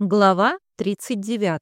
Глава 39.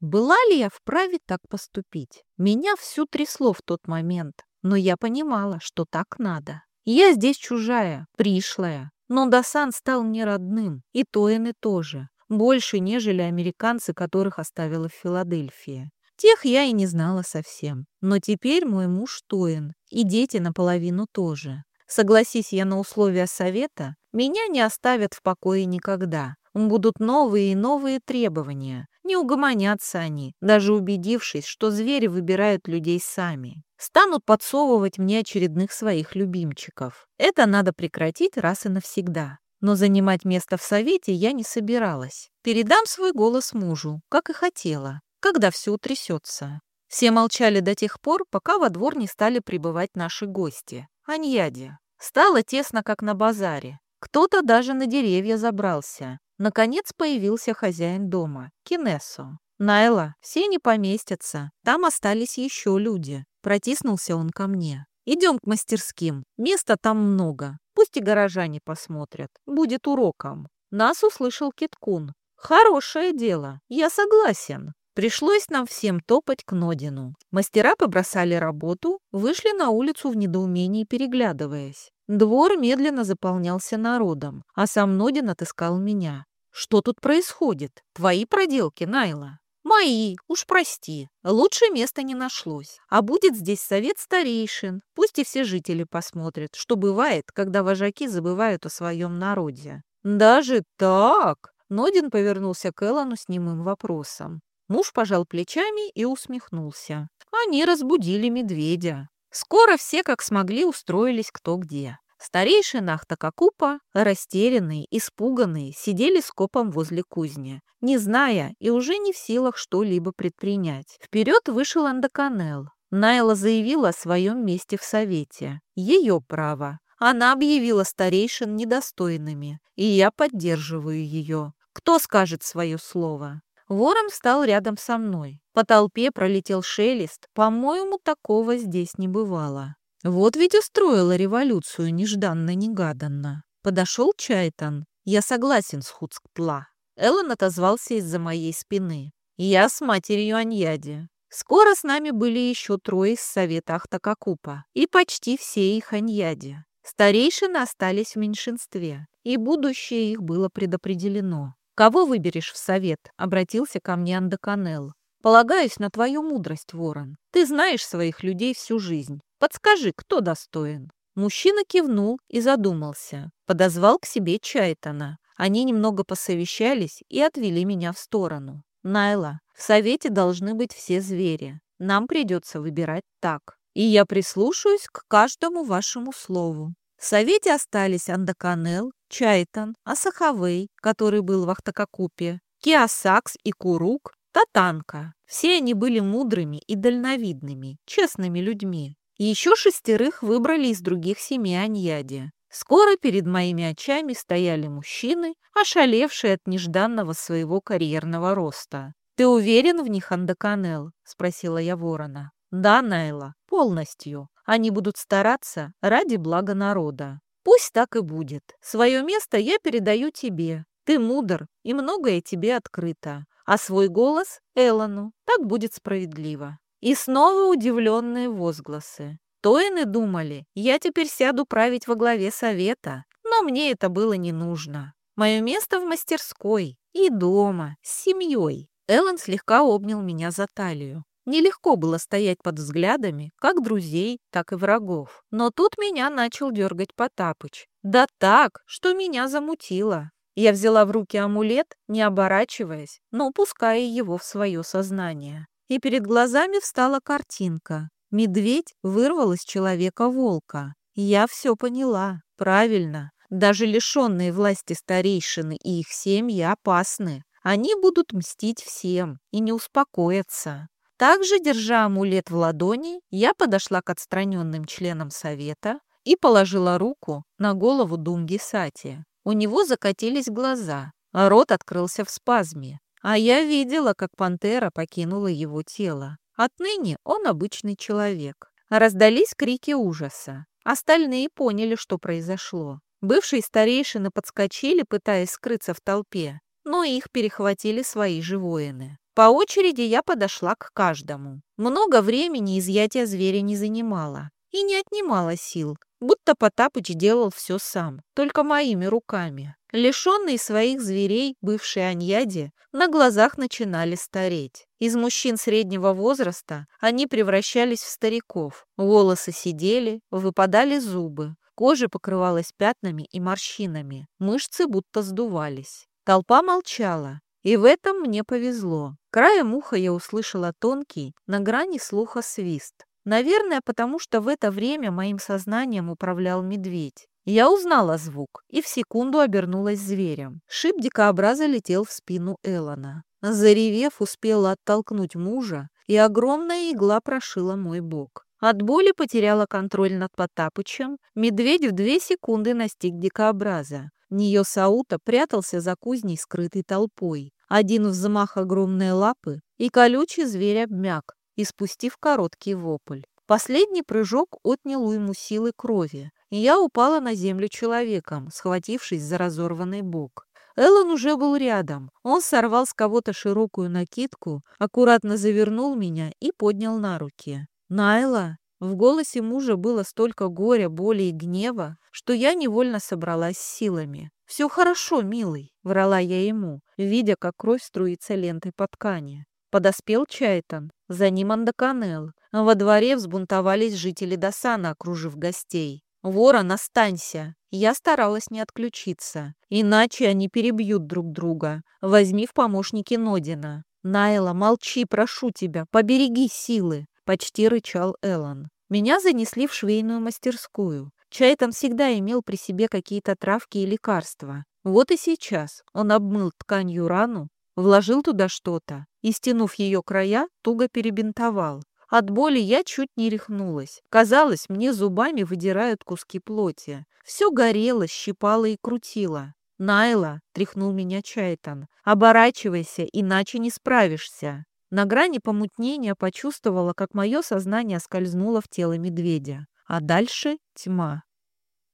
Была ли я вправе так поступить? Меня всю трясло в тот момент, но я понимала, что так надо. Я здесь чужая, пришлая, но Дасан стал мне родным, и Тоины тоже, больше, нежели американцы, которых оставила в Филадельфии. Тех я и не знала совсем, но теперь мой муж Тоин, и дети наполовину тоже. Согласись я на условия совета, меня не оставят в покое никогда. Будут новые и новые требования. Не угомонятся они, даже убедившись, что звери выбирают людей сами. Станут подсовывать мне очередных своих любимчиков. Это надо прекратить раз и навсегда. Но занимать место в совете я не собиралась. Передам свой голос мужу, как и хотела, когда все утрясется. Все молчали до тех пор, пока во двор не стали прибывать наши гости. Аньяде. Стало тесно, как на базаре. Кто-то даже на деревья забрался. Наконец появился хозяин дома, Кинессо. «Найла, все не поместятся. Там остались еще люди». Протиснулся он ко мне. «Идем к мастерским. Места там много. Пусть и горожане посмотрят. Будет уроком». Нас услышал Киткун. «Хорошее дело. Я согласен». Пришлось нам всем топать к Нодину. Мастера побросали работу, вышли на улицу в недоумении, переглядываясь. Двор медленно заполнялся народом, а сам Нодин отыскал меня. «Что тут происходит? Твои проделки, Найла?» «Мои, уж прости. Лучше места не нашлось. А будет здесь совет старейшин. Пусть и все жители посмотрят, что бывает, когда вожаки забывают о своем народе». «Даже так?» Нодин повернулся к Эллану с немым вопросом. Муж пожал плечами и усмехнулся. Они разбудили медведя. Скоро все, как смогли, устроились кто где. Старейшина Ахтакакупа, растерянные, испуганные, сидели скопом возле кузни, не зная и уже не в силах что-либо предпринять. Вперед вышел Андаканел. Найла заявила о своем месте в совете. Ее право. Она объявила старейшин недостойными, и я поддерживаю ее. Кто скажет свое слово? Ворон встал рядом со мной. По толпе пролетел шелест. По-моему, такого здесь не бывало. Вот ведь устроила революцию нежданно-негаданно. Подошел Чайтан. Я согласен с Хуцктла. Эллен отозвался из-за моей спины. Я с матерью Аньяди. Скоро с нами были еще трое из совета Ахтакакупа. И почти все их Аньяди. Старейшины остались в меньшинстве. И будущее их было предопределено. «Кого выберешь в совет?» — обратился ко мне Андаканел. «Полагаюсь на твою мудрость, Ворон. Ты знаешь своих людей всю жизнь. Подскажи, кто достоин?» Мужчина кивнул и задумался. Подозвал к себе Чайтана. Они немного посовещались и отвели меня в сторону. «Найла, в совете должны быть все звери. Нам придется выбирать так. И я прислушаюсь к каждому вашему слову. В совете остались Андаканел, Чайтан, Асахавей, который был в Ахтакакупе, Киосакс и Курук, Татанка. Все они были мудрыми и дальновидными, честными людьми. И еще шестерых выбрали из других семей Аньяди. Скоро перед моими очами стояли мужчины, ошалевшие от нежданного своего карьерного роста. «Ты уверен в них, Андаканел?» – спросила я ворона. «Да, Найла, полностью. Они будут стараться ради блага народа. Пусть так и будет. Свое место я передаю тебе. Ты мудр, и многое тебе открыто. А свой голос – Эллану. Так будет справедливо. И снова удивленные возгласы. Тоины думали, я теперь сяду править во главе совета, но мне это было не нужно. Мое место в мастерской и дома, с семьей. Эллен слегка обнял меня за талию. Нелегко было стоять под взглядами как друзей, так и врагов. Но тут меня начал дергать Потапыч. Да так, что меня замутило. Я взяла в руки амулет, не оборачиваясь, но упуская его в свое сознание и перед глазами встала картинка. Медведь вырвал из человека волка. Я все поняла. Правильно. Даже лишенные власти старейшины и их семьи опасны. Они будут мстить всем и не успокоятся. Также, держа амулет в ладони, я подошла к отстраненным членам совета и положила руку на голову Дунги Сати. У него закатились глаза, а рот открылся в спазме. А я видела, как пантера покинула его тело. Отныне он обычный человек. Раздались крики ужаса. Остальные поняли, что произошло. Бывшие старейшины подскочили, пытаясь скрыться в толпе. но их перехватили свои же воины. По очереди я подошла к каждому. Много времени изъятие зверя не занимало и не отнимало сил, будто Потапыч делал все сам, только моими руками. Лишенные своих зверей, бывшие аньяди, на глазах начинали стареть. Из мужчин среднего возраста они превращались в стариков. Волосы сидели, выпадали зубы, кожа покрывалась пятнами и морщинами, мышцы будто сдувались. Толпа молчала, и в этом мне повезло. Краем уха я услышала тонкий, на грани слуха свист. Наверное, потому что в это время моим сознанием управлял медведь. Я узнала звук и в секунду обернулась зверем. Шип дикообраза летел в спину Элона. Заревев, успела оттолкнуть мужа, и огромная игла прошила мой бок. От боли потеряла контроль над Потапычем. Медведь в две секунды настиг дикообраза. Нее Саута прятался за кузней, скрытой толпой. Один взмах огромной лапы, и колючий зверь обмяк, испустив короткий вопль. Последний прыжок отнял у ему силы крови, и я упала на землю человеком, схватившись за разорванный бок. Эллен уже был рядом. Он сорвал с кого-то широкую накидку, аккуратно завернул меня и поднял на руки. «Найла!» В голосе мужа было столько горя, боли и гнева, что я невольно собралась силами. «Все хорошо, милый», — врала я ему, видя, как кровь струится лентой по ткани. Подоспел Чайтан, за ним Андаканел. Во дворе взбунтовались жители Досана, окружив гостей. «Ворон, останься!» Я старалась не отключиться, иначе они перебьют друг друга. Возьми в помощники Нодина. «Найла, молчи, прошу тебя, побереги силы!» — почти рычал Эллен. Меня занесли в швейную мастерскую. Чайтан всегда имел при себе какие-то травки и лекарства. Вот и сейчас он обмыл тканью рану, вложил туда что-то и, стянув ее края, туго перебинтовал. От боли я чуть не рехнулась. Казалось, мне зубами выдирают куски плоти. Все горело, щипало и крутило. «Найла!» — тряхнул меня Чайтан. «Оборачивайся, иначе не справишься!» На грани помутнения почувствовала, как мое сознание скользнуло в тело медведя. А дальше тьма.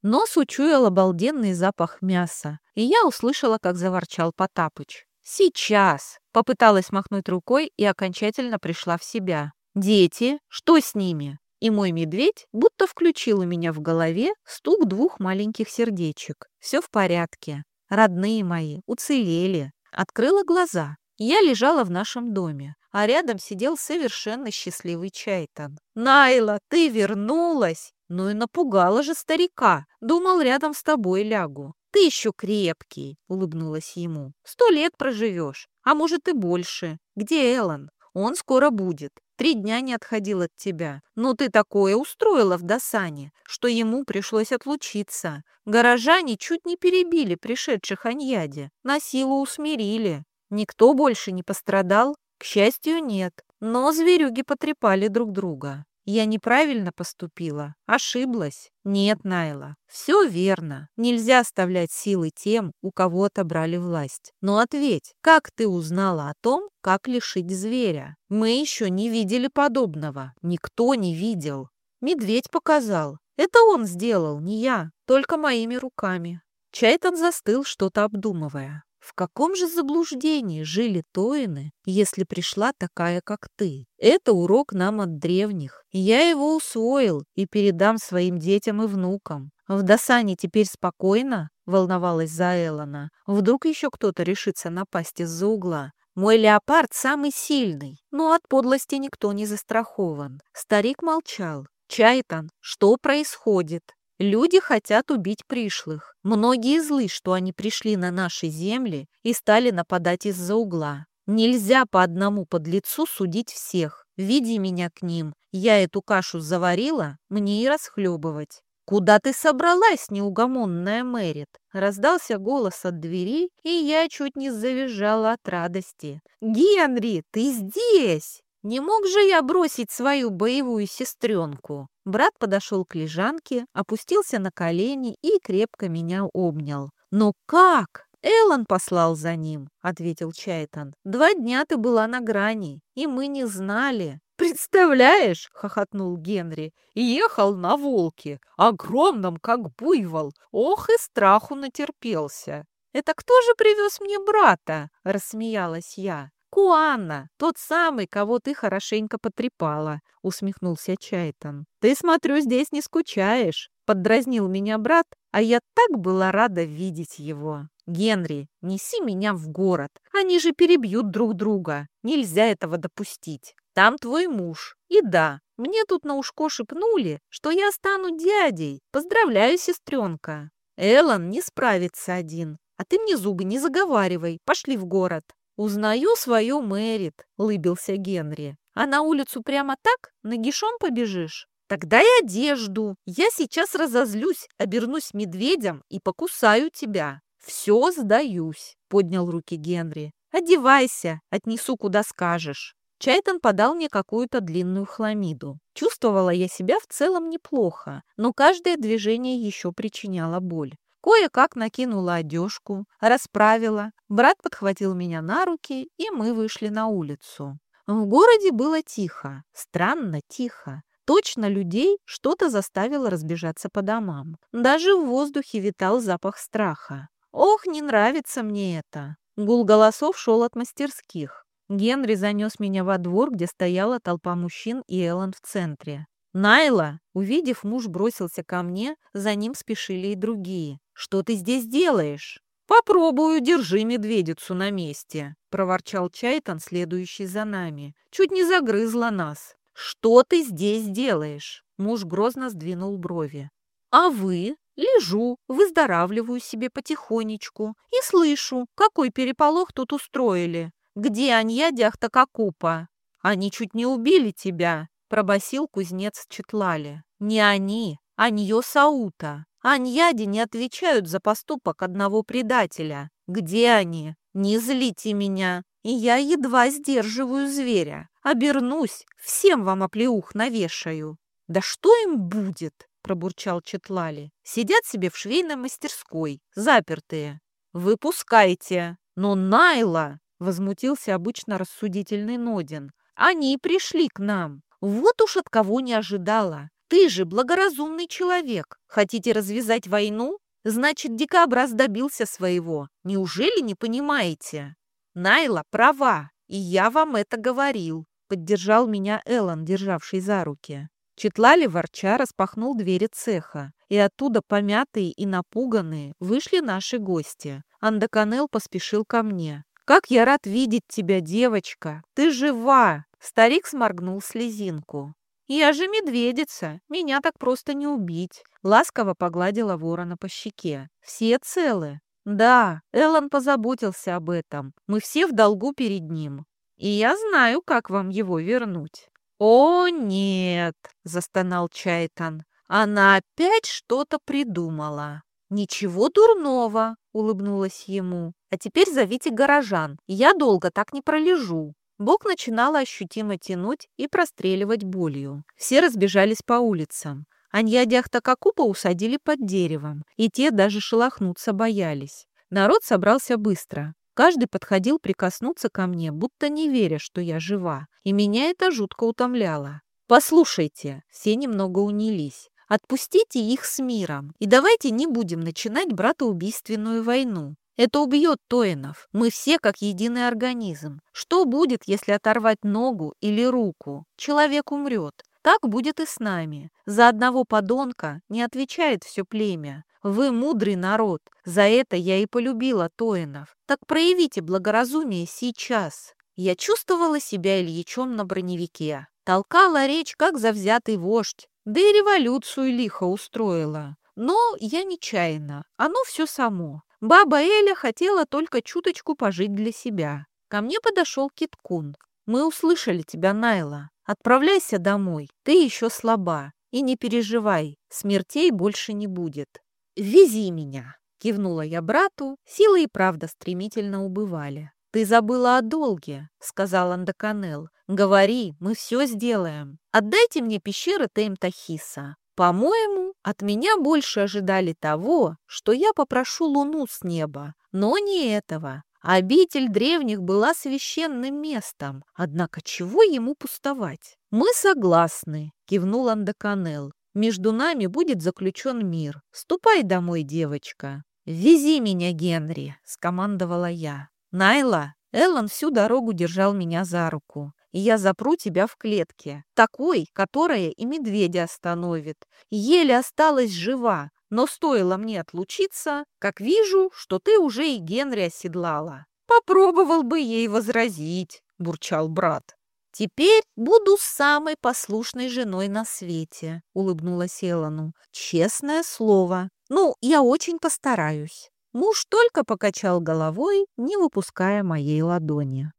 Нос учуял обалденный запах мяса, и я услышала, как заворчал Потапыч. «Сейчас!» — попыталась махнуть рукой и окончательно пришла в себя. «Дети? Что с ними?» И мой медведь будто включил у меня в голове стук двух маленьких сердечек. Все в порядке. Родные мои, уцелели. Открыла глаза. Я лежала в нашем доме а рядом сидел совершенно счастливый Чайтан. «Найла, ты вернулась!» «Ну и напугала же старика. Думал, рядом с тобой лягу». «Ты еще крепкий», — улыбнулась ему. «Сто лет проживешь, а может и больше. Где Эллен? Он скоро будет. Три дня не отходил от тебя. Но ты такое устроила в Досане, что ему пришлось отлучиться. Горожане чуть не перебили пришедших Аньяде, на силу усмирили. Никто больше не пострадал, к счастью, нет. Но зверюги потрепали друг друга. Я неправильно поступила, ошиблась. Нет, Найла, все верно. Нельзя оставлять силы тем, у кого отобрали власть. Но ответь, как ты узнала о том, как лишить зверя? Мы еще не видели подобного. Никто не видел. Медведь показал. Это он сделал, не я, только моими руками. Чайтан застыл, что-то обдумывая. В каком же заблуждении жили Тоины, если пришла такая, как ты? Это урок нам от древних. Я его усвоил и передам своим детям и внукам. В Досане теперь спокойно, волновалась за. Вдруг еще кто-то решится напасть из-за угла. Мой леопард самый сильный, но от подлости никто не застрахован. Старик молчал. «Чайтан, что происходит?» Люди хотят убить пришлых. Многие злы, что они пришли на наши земли и стали нападать из-за угла. Нельзя по одному подлецу судить всех. Види меня к ним. Я эту кашу заварила, мне и расхлебывать. «Куда ты собралась, неугомонная Мэрит?» Раздался голос от двери, и я чуть не завизжала от радости. «Генри, ты здесь!» Не мог же я бросить свою боевую сестренку? Брат подошел к лежанке, опустился на колени и крепко меня обнял. «Но как?» «Эллен послал за ним», — ответил Чайтан. «Два дня ты была на грани, и мы не знали». «Представляешь?» — хохотнул Генри. «Ехал на волке, огромном, как буйвол. Ох, и страху натерпелся». Это кто же привез мне брата?» – рассмеялась я. «Куанна, тот самый, кого ты хорошенько потрепала», — усмехнулся Чайтон. «Ты, смотрю, здесь не скучаешь», — поддразнил меня брат, а я так была рада видеть его. «Генри, неси меня в город, они же перебьют друг друга, нельзя этого допустить. Там твой муж. И да, мне тут на ушко шепнули, что я стану дядей. Поздравляю, сестренка. Эллен не справится один, а ты мне зубы не заговаривай, пошли в город». «Узнаю свою Мэрит», — улыбился Генри. «А на улицу прямо так? Нагишом побежишь?» «Тогда и одежду. Я сейчас разозлюсь, обернусь медведем и покусаю тебя». «Все сдаюсь», — поднял руки Генри. «Одевайся, отнесу, куда скажешь». Чайтон подал мне какую-то длинную хламиду. Чувствовала я себя в целом неплохо, но каждое движение еще причиняло боль. Кое-как накинула одежку, расправила. Брат подхватил меня на руки, и мы вышли на улицу. В городе было тихо, странно тихо. Точно людей что-то заставило разбежаться по домам. Даже в воздухе витал запах страха. Ох, не нравится мне это. Гул голосов шел от мастерских. Генри занес меня во двор, где стояла толпа мужчин и Эллен в центре. Найла, увидев, муж бросился ко мне, за ним спешили и другие. «Что ты здесь делаешь?» «Попробую, держи медведицу на месте», — проворчал Чайтан, следующий за нами. «Чуть не загрызла нас». «Что ты здесь делаешь?» Муж грозно сдвинул брови. «А вы?» Лежу, выздоравливаю себе потихонечку и слышу, какой переполох тут устроили. Где Анья Дяхтакакупа? Они чуть не убили тебя, пробасил кузнец Четлали. Не они, Аньо Саута. Аньяди не отвечают за поступок одного предателя. Где они? Не злите меня. И я едва сдерживаю зверя. Обернусь, всем вам оплеух навешаю. Да что им будет? пробурчал Четлали. Сидят себе в швейной мастерской, запертые. Выпускайте. Но Найла, возмутился обычно рассудительный Нодин. Они пришли к нам. Вот уж от кого не ожидала. Ты же благоразумный человек. Хотите развязать войну? Значит, дикобраз добился своего. Неужели не понимаете? Найла права, и я вам это говорил. Поддержал меня Эллен, державший за руки. Четлали ворча распахнул двери цеха, и оттуда, помятые и напуганные, вышли наши гости. Андаканел поспешил ко мне. «Как я рад видеть тебя, девочка! Ты жива!» Старик сморгнул слезинку. «Я же медведица, меня так просто не убить», — ласково погладила ворона по щеке. «Все целы?» «Да, Эллен позаботился об этом. Мы все в долгу перед ним. И я знаю, как вам его вернуть». «О, нет!» — застонал Чайтан. «Она опять что-то придумала». «Ничего дурного», — улыбнулась ему. «А теперь зовите горожан. Я долго так не пролежу». Бог начинала ощутимо тянуть и простреливать болью. Все разбежались по улицам. Анья Дяхтакакупа усадили под деревом, и те даже шелохнуться боялись. Народ собрался быстро. Каждый подходил прикоснуться ко мне, будто не веря, что я жива. И меня это жутко утомляло. «Послушайте», все немного унились. «Отпустите их с миром, и давайте не будем начинать братоубийственную войну. Это убьет Тоинов. Мы все как единый организм. Что будет, если оторвать ногу или руку? Человек умрет. Так будет и с нами. За одного подонка не отвечает все племя. Вы мудрый народ. За это я и полюбила Тоинов. Так проявите благоразумие сейчас. Я чувствовала себя Ильичом на броневике. Толкала речь, как завзятый вождь. Да и революцию лихо устроила. Но я нечаянно. Оно все само. Баба Эля хотела только чуточку пожить для себя. Ко мне подошел Киткун. «Мы услышали тебя, Найла. Отправляйся домой. Ты еще слаба. И не переживай, смертей больше не будет. Вези меня!» Кивнула я брату, силы и правда стремительно убывали. «Ты забыла о долге», — сказал Андаканел. «Говори, мы все сделаем. Отдайте мне пещеры Теймтахиса. По-моему, от меня больше ожидали того, что я попрошу луну с неба, но не этого. Обитель древних была священным местом, однако чего ему пустовать? «Мы согласны», — кивнул Андаканел. «Между нами будет заключен мир. Ступай домой, девочка». «Вези меня, Генри!» — скомандовала я. «Найла!» Эллен всю дорогу держал меня за руку. «И я запру тебя в клетке, такой, которая и медведя остановит. Еле осталась жива, но стоило мне отлучиться, как вижу, что ты уже и Генри оседлала. Попробовал бы ей возразить», — бурчал брат. «Теперь буду самой послушной женой на свете», — улыбнулась Элону. «Честное слово. Ну, я очень постараюсь». Муж только покачал головой, не выпуская моей ладони.